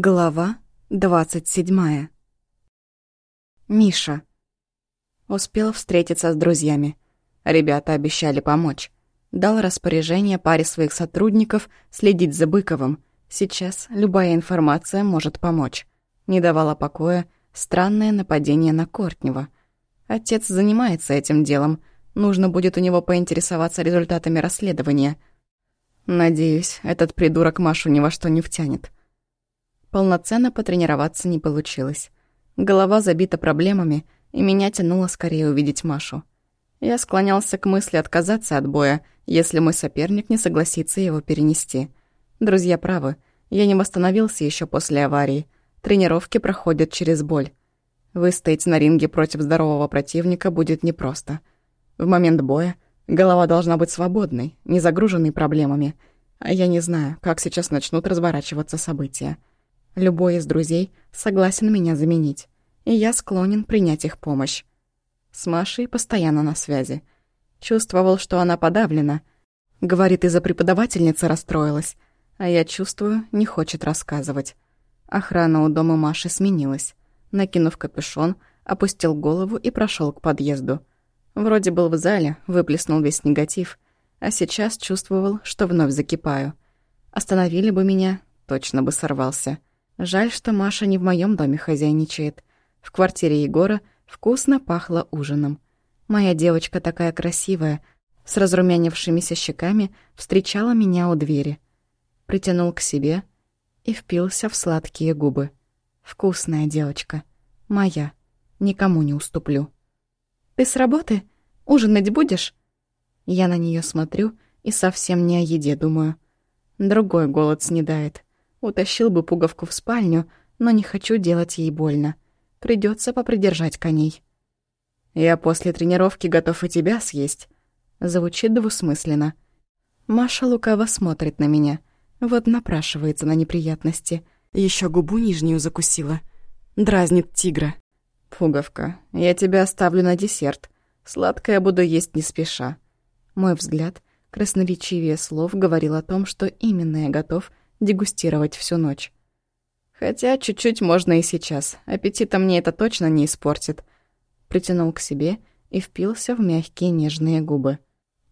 Глава двадцать седьмая. Миша. Успел встретиться с друзьями. Ребята обещали помочь. Дал распоряжение паре своих сотрудников следить за Быковым. Сейчас любая информация может помочь. Не давала покоя странное нападение на Кортнева. Отец занимается этим делом. Нужно будет у него поинтересоваться результатами расследования. Надеюсь, этот придурок Машу ни во что не втянет. Полноценно потренироваться не получилось. Голова забита проблемами, и меня тянуло скорее увидеть Машу. Я склонялся к мысли отказаться от боя, если мой соперник не согласится его перенести. Друзья правы, я не восстановился еще после аварии. Тренировки проходят через боль. Выстоять на ринге против здорового противника будет непросто. В момент боя голова должна быть свободной, не загруженной проблемами, а я не знаю, как сейчас начнут разворачиваться события. Любой из друзей согласен меня заменить, и я склонен принять их помощь. С Машей постоянно на связи. Чувствовал, что она подавлена. Говорит, из-за преподавательницы расстроилась, а я чувствую, не хочет рассказывать. Охрана у дома Маши сменилась. Накинув капюшон, опустил голову и прошел к подъезду. Вроде был в зале, выплеснул весь негатив, а сейчас чувствовал, что вновь закипаю. Остановили бы меня, точно бы сорвался. Жаль, что Маша не в моем доме хозяйничает. В квартире Егора вкусно пахло ужином. Моя девочка такая красивая, с разрумянившимися щеками, встречала меня у двери. Притянул к себе и впился в сладкие губы. Вкусная девочка. Моя. Никому не уступлю. «Ты с работы? Ужинать будешь?» Я на нее смотрю и совсем не о еде думаю. Другой голод снедает. Утащил бы пуговку в спальню, но не хочу делать ей больно. Придется попридержать коней. «Я после тренировки готов и тебя съесть», — звучит двусмысленно. Маша лукаво смотрит на меня. Вот напрашивается на неприятности. Еще губу нижнюю закусила. Дразнит тигра. «Пуговка, я тебя оставлю на десерт. Сладкое буду есть не спеша». Мой взгляд, красноречивее слов, говорил о том, что именно я готов дегустировать всю ночь. Хотя чуть-чуть можно и сейчас. Аппетита мне это точно не испортит. Притянул к себе и впился в мягкие нежные губы.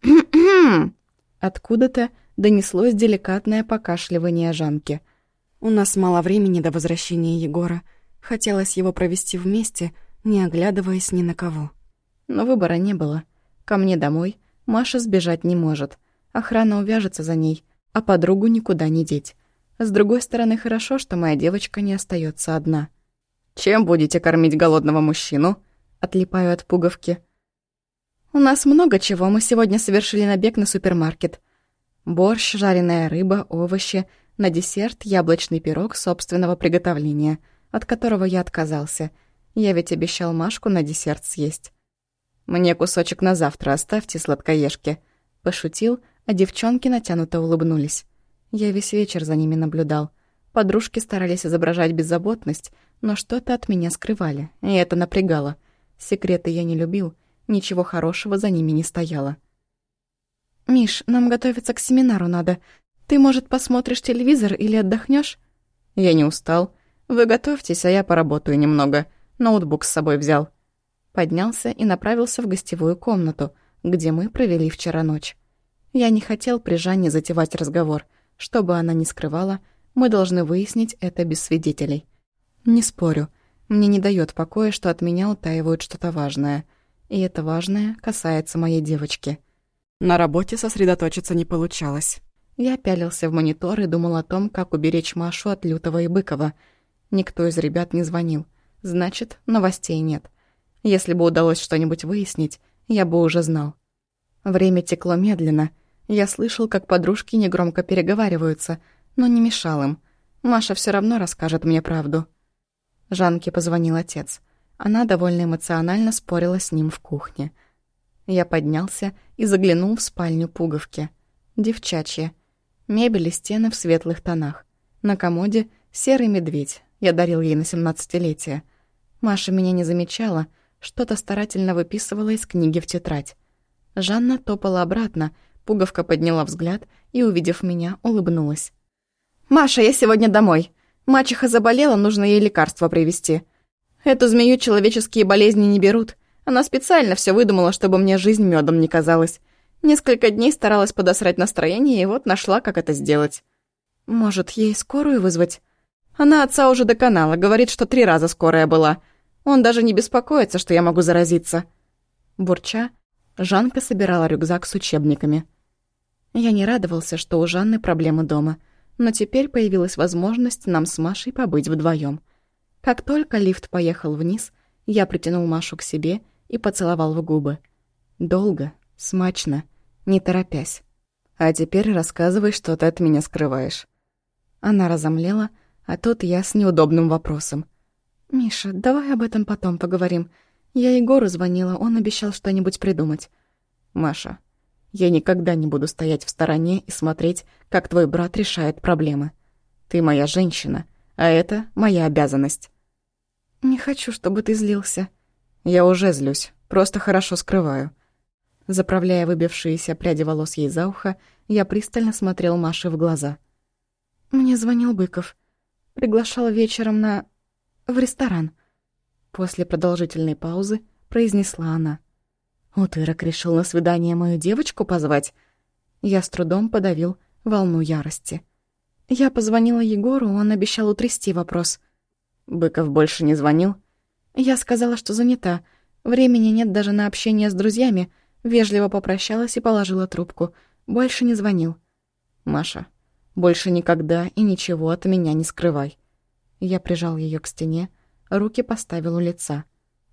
Откуда-то донеслось деликатное покашливание Жанки. У нас мало времени до возвращения Егора. Хотелось его провести вместе, не оглядываясь ни на кого. Но выбора не было. Ко мне домой Маша сбежать не может. Охрана увяжется за ней — а подругу никуда не деть. С другой стороны, хорошо, что моя девочка не остается одна. «Чем будете кормить голодного мужчину?» Отлипаю от пуговки. «У нас много чего. Мы сегодня совершили набег на супермаркет. Борщ, жареная рыба, овощи, на десерт яблочный пирог собственного приготовления, от которого я отказался. Я ведь обещал Машку на десерт съесть. Мне кусочек на завтра оставьте, сладкоежки», — пошутил, — а девчонки натянуто улыбнулись. Я весь вечер за ними наблюдал. Подружки старались изображать беззаботность, но что-то от меня скрывали, и это напрягало. Секреты я не любил, ничего хорошего за ними не стояло. «Миш, нам готовиться к семинару надо. Ты, может, посмотришь телевизор или отдохнешь? «Я не устал. Вы готовьтесь, а я поработаю немного. Ноутбук с собой взял». Поднялся и направился в гостевую комнату, где мы провели вчера ночь. Я не хотел при Жанне затевать разговор. Что бы она ни скрывала, мы должны выяснить это без свидетелей. Не спорю. Мне не дает покоя, что от меня утаивают что-то важное. И это важное касается моей девочки. На работе сосредоточиться не получалось. Я пялился в монитор и думал о том, как уберечь Машу от Лютого и Быкова. Никто из ребят не звонил. Значит, новостей нет. Если бы удалось что-нибудь выяснить, я бы уже знал. Время текло медленно — я слышал, как подружки негромко переговариваются, но не мешал им. Маша все равно расскажет мне правду. Жанке позвонил отец. Она довольно эмоционально спорила с ним в кухне. Я поднялся и заглянул в спальню пуговки. Девчачья. Мебель и стены в светлых тонах. На комоде серый медведь. Я дарил ей на семнадцатилетие. Маша меня не замечала, что-то старательно выписывала из книги в тетрадь. Жанна топала обратно, Пуговка подняла взгляд и, увидев меня, улыбнулась. «Маша, я сегодня домой. Мачеха заболела, нужно ей лекарство привезти. Эту змею человеческие болезни не берут. Она специально все выдумала, чтобы мне жизнь медом не казалась. Несколько дней старалась подосрать настроение, и вот нашла, как это сделать. Может, ей скорую вызвать? Она отца уже доконала, говорит, что три раза скорая была. Он даже не беспокоится, что я могу заразиться. Бурча, Жанка собирала рюкзак с учебниками. Я не радовался, что у Жанны проблемы дома, но теперь появилась возможность нам с Машей побыть вдвоем. Как только лифт поехал вниз, я притянул Машу к себе и поцеловал в губы. Долго, смачно, не торопясь. «А теперь рассказывай, что ты от меня скрываешь». Она разомлела, а тут я с неудобным вопросом. «Миша, давай об этом потом поговорим. Я Егору звонила, он обещал что-нибудь придумать». «Маша, я никогда не буду стоять в стороне и смотреть, как твой брат решает проблемы. Ты моя женщина, а это моя обязанность». «Не хочу, чтобы ты злился». «Я уже злюсь, просто хорошо скрываю». Заправляя выбившиеся пряди волос ей за ухо, я пристально смотрел Маше в глаза. «Мне звонил Быков. Приглашал вечером на... в ресторан». После продолжительной паузы произнесла она. Утырок решил на свидание мою девочку позвать. Я с трудом подавил волну ярости. Я позвонила Егору, он обещал утрясти вопрос. Быков больше не звонил. Я сказала, что занята. Времени нет даже на общение с друзьями. Вежливо попрощалась и положила трубку. Больше не звонил. Маша, больше никогда и ничего от меня не скрывай. Я прижал ее к стене, руки поставил у лица.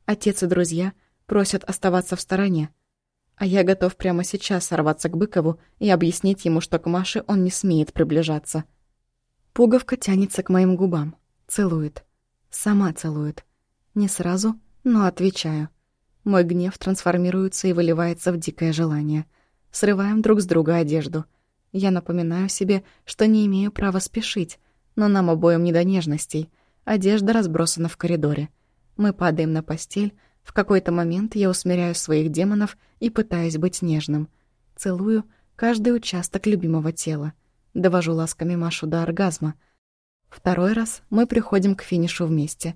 Отец и друзья просят оставаться в стороне. А я готов прямо сейчас сорваться к Быкову и объяснить ему, что к Маше он не смеет приближаться. Пуговка тянется к моим губам, целует. Сама целует. Не сразу, но отвечаю. Мой гнев трансформируется и выливается в дикое желание. Срываем друг с друга одежду. Я напоминаю себе, что не имею права спешить, но нам обоим не до нежностей. Одежда разбросана в коридоре. Мы падаем на постель, в какой-то момент я усмиряю своих демонов и пытаюсь быть нежным. Целую каждый участок любимого тела. Довожу ласками Машу до оргазма. Второй раз мы приходим к финишу вместе.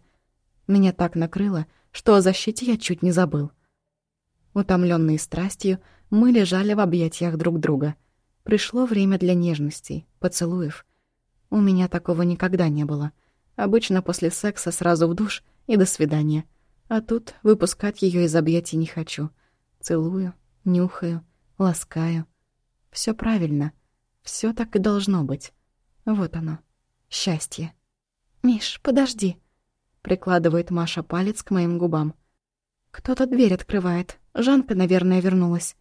Меня так накрыло, что о защите я чуть не забыл. Утомленные страстью, мы лежали в объятиях друг друга. Пришло время для нежностей, поцелуев. У меня такого никогда не было. Обычно после секса сразу в душ и до свидания — а тут выпускать ее из объятий не хочу. Целую, нюхаю, ласкаю. Все правильно. Все так и должно быть. Вот оно. Счастье. «Миш, подожди!» Прикладывает Маша палец к моим губам. «Кто-то дверь открывает. Жанка, наверное, вернулась».